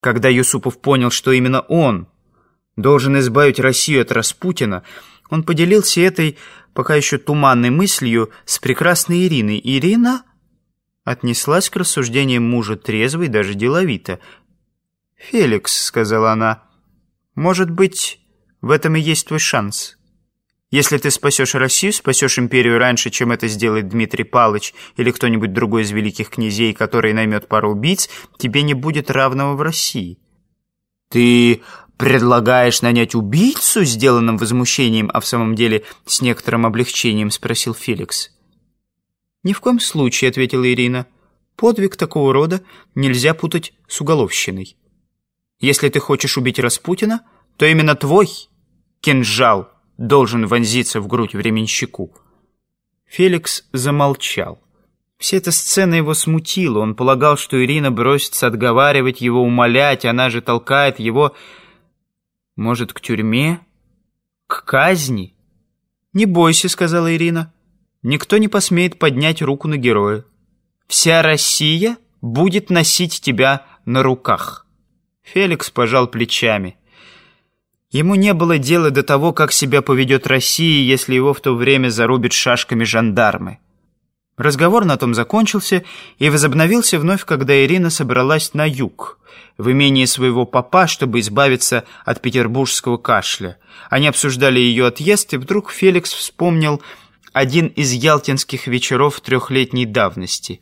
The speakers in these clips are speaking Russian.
Когда Юсупов понял, что именно он должен избавить Россию от Распутина, он поделился этой пока еще туманной мыслью с прекрасной Ириной. Ирина отнеслась к рассуждениям мужа трезво и даже деловито. «Феликс», — сказала она, — «может быть, в этом и есть твой шанс». Если ты спасешь Россию, спасешь империю раньше, чем это сделает Дмитрий Палыч или кто-нибудь другой из великих князей, который наймет пару убийц, тебе не будет равного в России. Ты предлагаешь нанять убийцу, сделанным возмущением, а в самом деле с некоторым облегчением, спросил Феликс. Ни в коем случае, ответила Ирина. Подвиг такого рода нельзя путать с уголовщиной. Если ты хочешь убить Распутина, то именно твой кинжал – должен вонзиться в грудь временщику. Феликс замолчал. Вся эта сцена его смутила. Он полагал, что Ирина бросится отговаривать его, умолять. Она же толкает его, может, к тюрьме? К казни? «Не бойся», — сказала Ирина. «Никто не посмеет поднять руку на героя. Вся Россия будет носить тебя на руках». Феликс пожал плечами. Ему не было дела до того, как себя поведет Россия, если его в то время зарубят шашками жандармы. Разговор на том закончился и возобновился вновь, когда Ирина собралась на юг, в имении своего папа, чтобы избавиться от петербургского кашля. Они обсуждали ее отъезд, и вдруг Феликс вспомнил один из ялтинских вечеров трехлетней давности.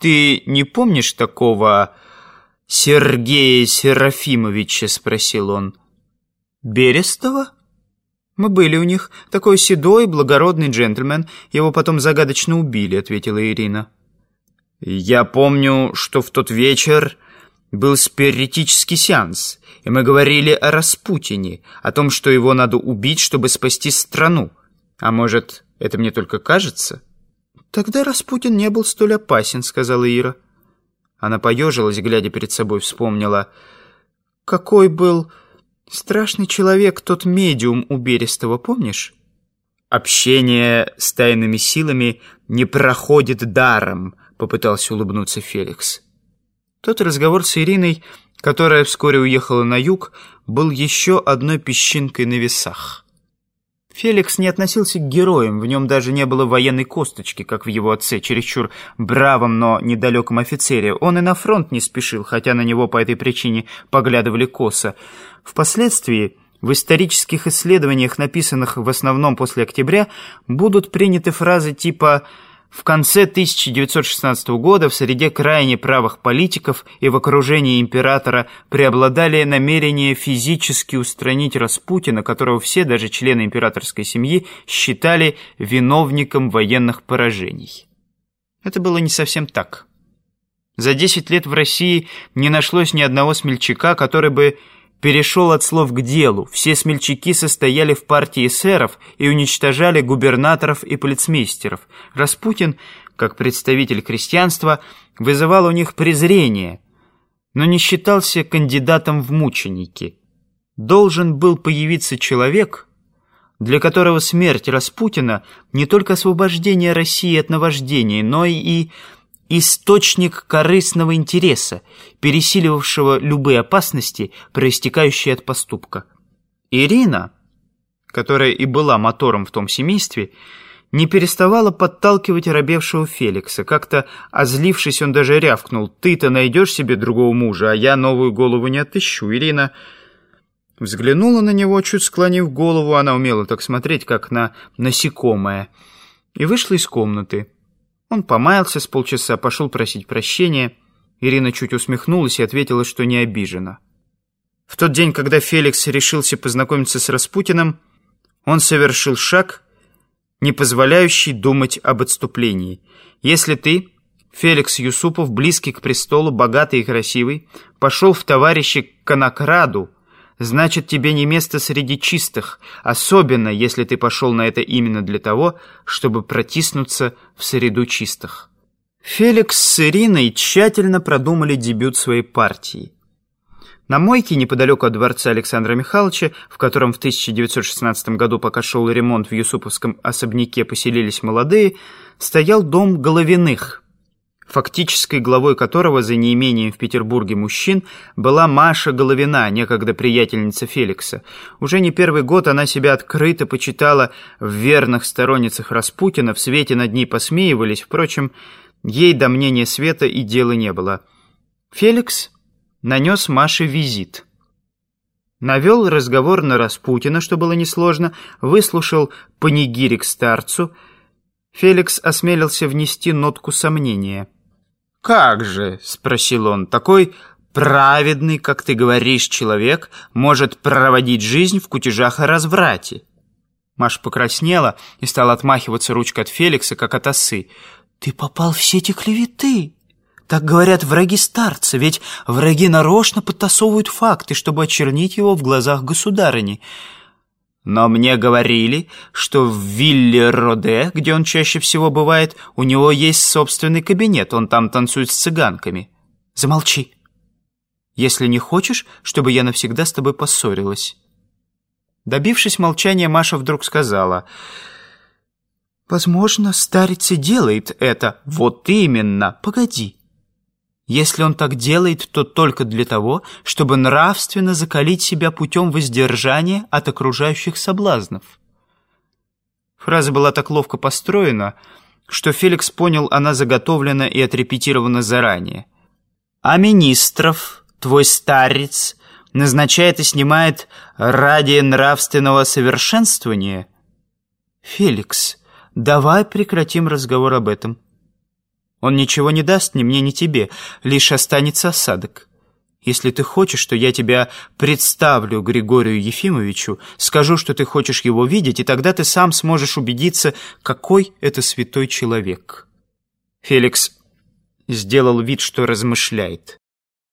«Ты не помнишь такого Сергея Серафимовича?» — спросил он. «Берестова?» «Мы были у них. Такой седой, благородный джентльмен. Его потом загадочно убили», — ответила Ирина. «Я помню, что в тот вечер был спиритический сеанс, и мы говорили о Распутине, о том, что его надо убить, чтобы спасти страну. А может, это мне только кажется?» «Тогда Распутин не был столь опасен», — сказала Ира. Она поежилась, глядя перед собой, вспомнила. «Какой был...» Страшный человек, тот медиум у Берестова, помнишь? Общение с тайными силами не проходит даром, попытался улыбнуться Феликс. Тот разговор с Ириной, которая вскоре уехала на юг, был еще одной песчинкой на весах. Феликс не относился к героям, в нем даже не было военной косточки, как в его отце, чересчур бравом, но недалеком офицере. Он и на фронт не спешил, хотя на него по этой причине поглядывали косо. Впоследствии в исторических исследованиях, написанных в основном после октября, будут приняты фразы типа в конце 1916 года в среде крайне правых политиков и в окружении императора преобладали намерения физически устранить Распутина, которого все, даже члены императорской семьи, считали виновником военных поражений. Это было не совсем так. За 10 лет в России не нашлось ни одного смельчака, который бы перешел от слов к делу. Все смельчаки состояли в партии эсеров и уничтожали губернаторов и полицмейстеров. Распутин, как представитель крестьянства, вызывал у них презрение, но не считался кандидатом в мученики. Должен был появиться человек, для которого смерть Распутина не только освобождение России от наваждения, но и источник корыстного интереса, пересиливавшего любые опасности, проистекающие от поступка. Ирина, которая и была мотором в том семействе, не переставала подталкивать оробевшего Феликса. Как-то, озлившись, он даже рявкнул. «Ты-то найдешь себе другого мужа, а я новую голову не отыщу». Ирина взглянула на него, чуть склонив голову. Она умела так смотреть, как на насекомое. И вышла из комнаты. Он помаялся с полчаса, пошел просить прощения. Ирина чуть усмехнулась и ответила, что не обижена. В тот день, когда Феликс решился познакомиться с Распутиным, он совершил шаг, не позволяющий думать об отступлении. Если ты, Феликс Юсупов, близкий к престолу, богатый и красивый, пошел в товарищи к Конокраду, значит, тебе не место среди чистых, особенно если ты пошел на это именно для того, чтобы протиснуться в среду чистых. Феликс с Ириной тщательно продумали дебют своей партии. На мойке неподалеку от дворца Александра Михайловича, в котором в 1916 году, пока шел ремонт в Юсуповском особняке, поселились молодые, стоял дом Головиных – фактической главой которого за неимением в Петербурге мужчин была Маша Головина, некогда приятельница Феликса. Уже не первый год она себя открыто почитала в верных сторонницах Распутина, в свете над ней посмеивались, впрочем, ей до мнения света и дела не было. Феликс нанес Маше визит. Навел разговор на Распутина, что было несложно, выслушал панигирик старцу. Феликс осмелился внести нотку сомнения. «Как же?» — спросил он. «Такой праведный, как ты говоришь, человек может проводить жизнь в кутежах и разврате?» Маша покраснела и стала отмахиваться ручкой от Феликса, как от осы. «Ты попал в сети клеветы!» Так говорят враги старца, ведь враги нарочно подтасовывают факты, чтобы очернить его в глазах государыни. Но мне говорили, что в вилле Роде, где он чаще всего бывает, у него есть собственный кабинет, он там танцует с цыганками. Замолчи, если не хочешь, чтобы я навсегда с тобой поссорилась. Добившись молчания, Маша вдруг сказала... «Возможно, старец и делает это. Вот именно. Погоди. Если он так делает, то только для того, чтобы нравственно закалить себя путем воздержания от окружающих соблазнов. Фраза была так ловко построена, что Феликс понял, она заготовлена и отрепетирована заранее. «А министров, твой старец, назначает и снимает ради нравственного совершенствования?» «Феликс, давай прекратим разговор об этом». Он ничего не даст ни мне, ни тебе, лишь останется осадок. Если ты хочешь, что я тебя представлю Григорию Ефимовичу, скажу, что ты хочешь его видеть, и тогда ты сам сможешь убедиться, какой это святой человек». Феликс сделал вид, что размышляет.